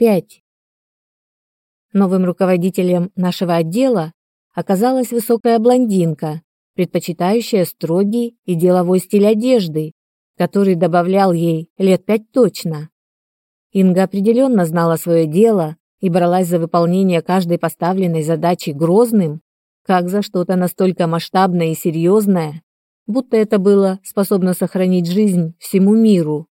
пять. Новым руководителем нашего отдела оказалась высокая блондинка, предпочитающая строгий и деловой стиль одежды, который добавлял ей лет пять точно. Инга определенно знала свое дело и бралась за выполнение каждой поставленной задачи грозным, как за что-то настолько масштабное и серьезное, будто это было способно сохранить жизнь всему миру.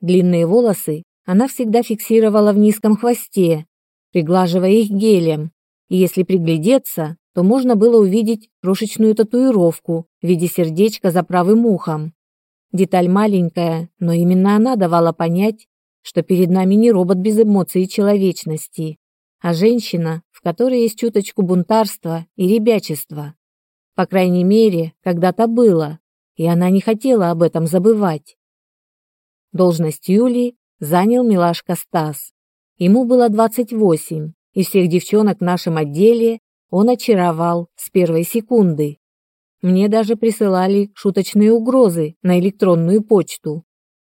Длинные волосы она всегда фиксировала в низком хвосте, приглаживая их гелем, и если приглядеться, то можно было увидеть крошечную татуировку в виде сердечка за правым ухом. Деталь маленькая, но именно она давала понять, что перед нами не робот без эмоций и человечности, а женщина, в которой есть чуточку бунтарства и ребячества. По крайней мере, когда-то было, и она не хотела об этом забывать. Должность Юли занял милашка Стас. Ему было 28, и всех девчонок в нашем отделе он очаровал с первой секунды. Мне даже присылали шуточные угрозы на электронную почту.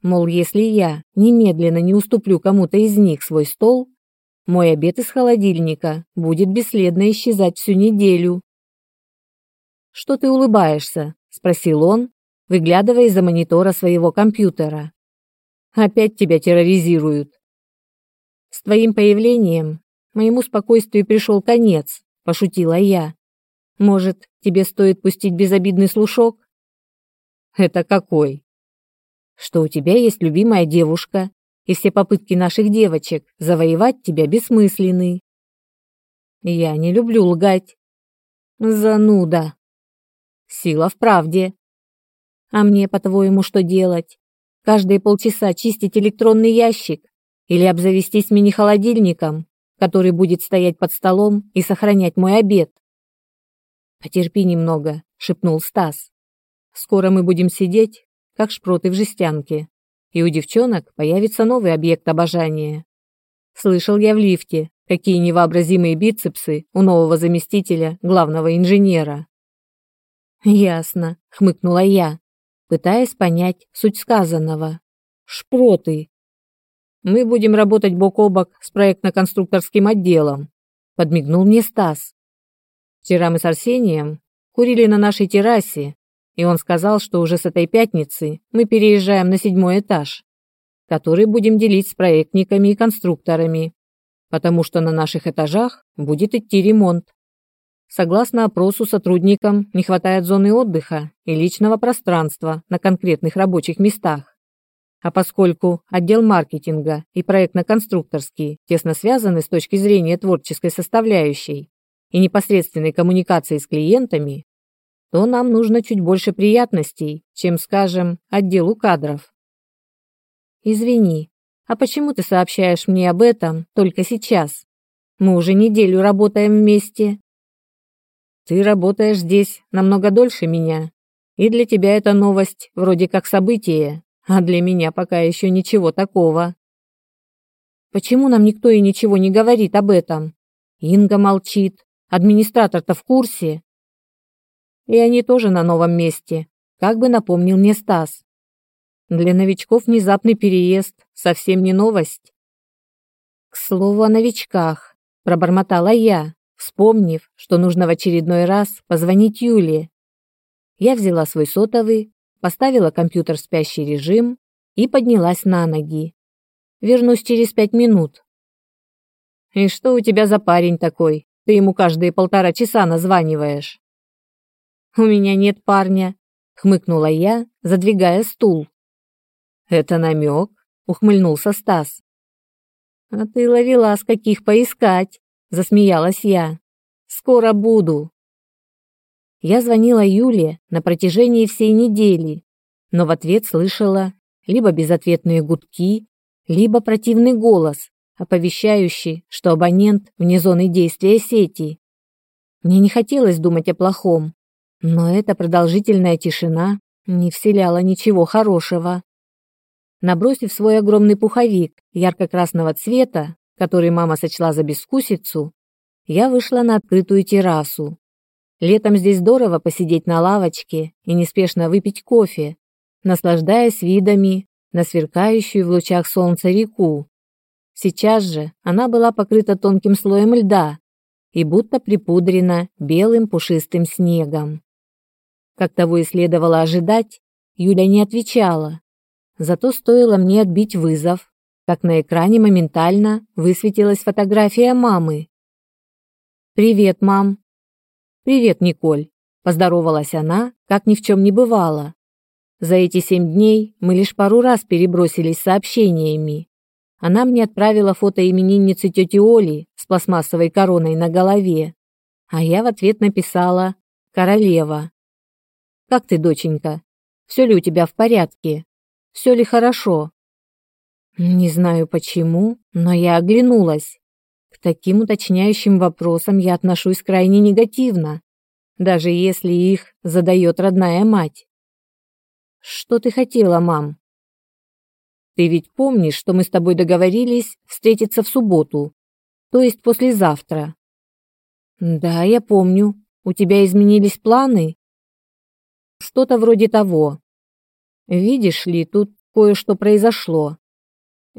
Мол, если я немедленно не уступлю кому-то из них свой стол, мой обед из холодильника будет бесследно исчезать всю неделю. «Что ты улыбаешься?» – спросил он, выглядывая из-за монитора своего компьютера. «Опять тебя терроризируют». «С твоим появлением моему спокойствию пришел конец», – пошутила я. «Может, тебе стоит пустить безобидный слушок?» «Это какой?» что у тебя есть любимая девушка, и все попытки наших девочек завоевать тебя бессмысленны. Я не люблю лгать. Зануда. Сила в правде. А мне, по-твоему, что делать? Каждые полчаса чистить электронный ящик или обзавестись мини-холодильником, который будет стоять под столом и сохранять мой обед? Потерпи немного, шепнул Стас. Скоро мы будем сидеть как шпроты в жестянке, и у девчонок появится новый объект обожания. Слышал я в лифте, какие невообразимые бицепсы у нового заместителя главного инженера. Ясно, хмыкнула я, пытаясь понять суть сказанного. Шпроты. Мы будем работать бок о бок с проектно-конструкторским отделом, подмигнул мне Стас. Вчера мы с Арсением курили на нашей террасе и он сказал, что уже с этой пятницы мы переезжаем на седьмой этаж, который будем делить с проектниками и конструкторами, потому что на наших этажах будет идти ремонт. Согласно опросу сотрудникам не хватает зоны отдыха и личного пространства на конкретных рабочих местах. А поскольку отдел маркетинга и проектно-конструкторский тесно связаны с точки зрения творческой составляющей и непосредственной коммуникации с клиентами, то нам нужно чуть больше приятностей, чем, скажем, отделу кадров. Извини, а почему ты сообщаешь мне об этом только сейчас? Мы уже неделю работаем вместе. Ты работаешь здесь намного дольше меня, и для тебя эта новость вроде как событие, а для меня пока еще ничего такого. Почему нам никто и ничего не говорит об этом? Инга молчит, администратор-то в курсе. И они тоже на новом месте, как бы напомнил мне Стас. Для новичков внезапный переезд совсем не новость. К слову о новичках, пробормотала я, вспомнив, что нужно в очередной раз позвонить Юле. Я взяла свой сотовый, поставила компьютер в спящий режим и поднялась на ноги. Вернусь через пять минут. И что у тебя за парень такой? Ты ему каждые полтора часа названиваешь. «У меня нет парня», — хмыкнула я, задвигая стул. «Это намек?» — ухмыльнулся Стас. «А ты ловила с каких поискать?» — засмеялась я. «Скоро буду». Я звонила Юле на протяжении всей недели, но в ответ слышала либо безответные гудки, либо противный голос, оповещающий, что абонент вне зоны действия сети. Мне не хотелось думать о плохом, но эта продолжительная тишина не вселяла ничего хорошего. Набросив свой огромный пуховик ярко-красного цвета, который мама сочла за бескусицу, я вышла на открытую террасу. Летом здесь здорово посидеть на лавочке и неспешно выпить кофе, наслаждаясь видами на сверкающую в лучах солнца реку. Сейчас же она была покрыта тонким слоем льда и будто припудрена белым пушистым снегом. Как того и следовало ожидать, Юля не отвечала. Зато стоило мне отбить вызов, как на экране моментально высветилась фотография мамы. «Привет, мам!» «Привет, Николь!» – поздоровалась она, как ни в чем не бывало. За эти семь дней мы лишь пару раз перебросились сообщениями. Она мне отправила фото именинницы тети Оли с пластмассовой короной на голове, а я в ответ написала «Королева». «Как ты, доченька? Все ли у тебя в порядке? Все ли хорошо?» Не знаю почему, но я оглянулась. К таким уточняющим вопросам я отношусь крайне негативно, даже если их задает родная мать. Что ты хотела, мам? Ты ведь помнишь, что мы с тобой договорились встретиться в субботу, то есть послезавтра? Да, я помню. У тебя изменились планы? Что-то вроде того. Видишь ли, тут кое-что произошло.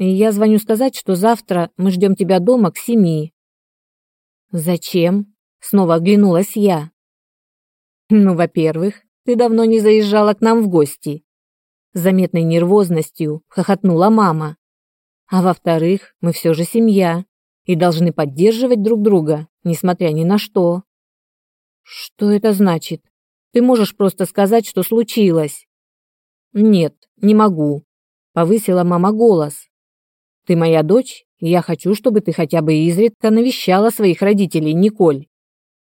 Я звоню сказать, что завтра мы ждем тебя дома к семи. Зачем? Снова оглянулась я. Ну, во-первых, ты давно не заезжала к нам в гости. Заметной нервозностью хохотнула мама. А во-вторых, мы все же семья и должны поддерживать друг друга, несмотря ни на что. Что это значит? Ты можешь просто сказать, что случилось. Нет, не могу, повысила мама голос. Ты моя дочь, и я хочу, чтобы ты хотя бы изредка навещала своих родителей, Николь.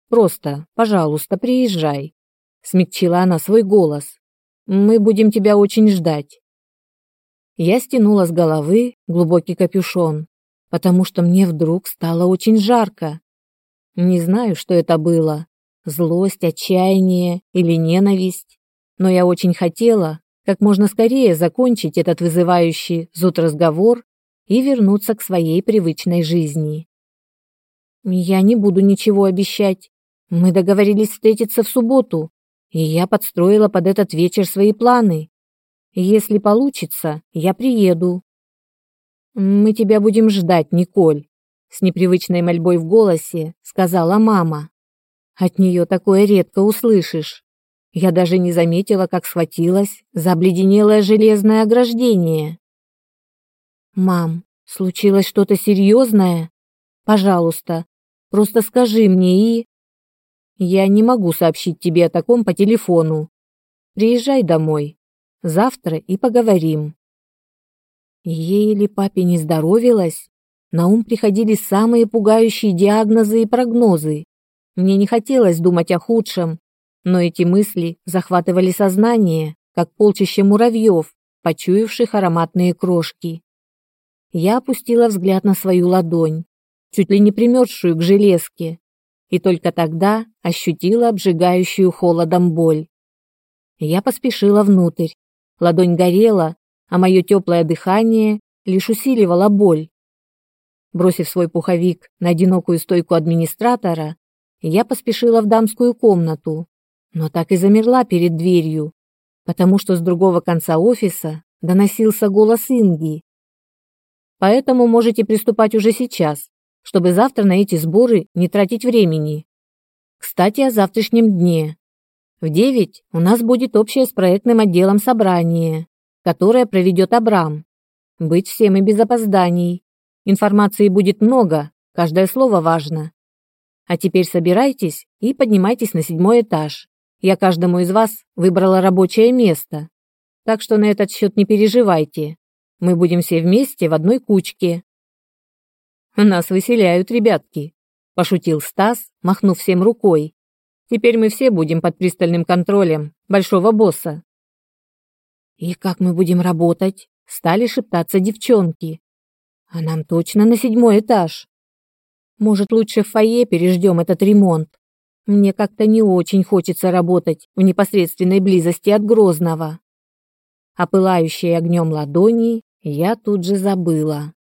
Просто, пожалуйста, приезжай. Смягчила она свой голос. Мы будем тебя очень ждать. Я стянула с головы глубокий капюшон, потому что мне вдруг стало очень жарко. Не знаю, что это было. Злость, отчаяние или ненависть. Но я очень хотела как можно скорее закончить этот вызывающий зуд разговор и вернуться к своей привычной жизни. Я не буду ничего обещать. Мы договорились встретиться в субботу, и я подстроила под этот вечер свои планы. Если получится, я приеду. Мы тебя будем ждать, Николь, с непривычной мольбой в голосе сказала мама. От нее такое редко услышишь. Я даже не заметила, как схватилась за обледенелое железное ограждение. «Мам, случилось что-то серьезное? Пожалуйста, просто скажи мне и...» «Я не могу сообщить тебе о таком по телефону. Приезжай домой. Завтра и поговорим». Ей или папе не здоровилось? На ум приходили самые пугающие диагнозы и прогнозы. Мне не хотелось думать о худшем, но эти мысли захватывали сознание, как полчище муравьев, почуявших ароматные крошки. Я опустила взгляд на свою ладонь, чуть ли не примерзшую к железке, и только тогда ощутила обжигающую холодом боль. Я поспешила внутрь. Ладонь горела, а мое теплое дыхание лишь усиливало боль. Бросив свой пуховик на одинокую стойку администратора, я поспешила в дамскую комнату, но так и замерла перед дверью, потому что с другого конца офиса доносился голос Инги. Поэтому можете приступать уже сейчас, чтобы завтра на эти сборы не тратить времени. Кстати, о завтрашнем дне. В 9 у нас будет общее с проектным отделом собрание, которое проведет Абрам. Быть всем и без опозданий. Информации будет много, каждое слово важно. А теперь собирайтесь и поднимайтесь на седьмой этаж. Я каждому из вас выбрала рабочее место. Так что на этот счет не переживайте. Мы будем все вместе в одной кучке. Нас выселяют, ребятки, пошутил Стас, махнув всем рукой. Теперь мы все будем под пристальным контролем большого босса. И как мы будем работать? Стали шептаться девчонки. А нам точно на седьмой этаж. Может, лучше в фойе переждем этот ремонт. Мне как-то не очень хочется работать в непосредственной близости от Грозного. А пылающие огнем ладони я тут же забыла.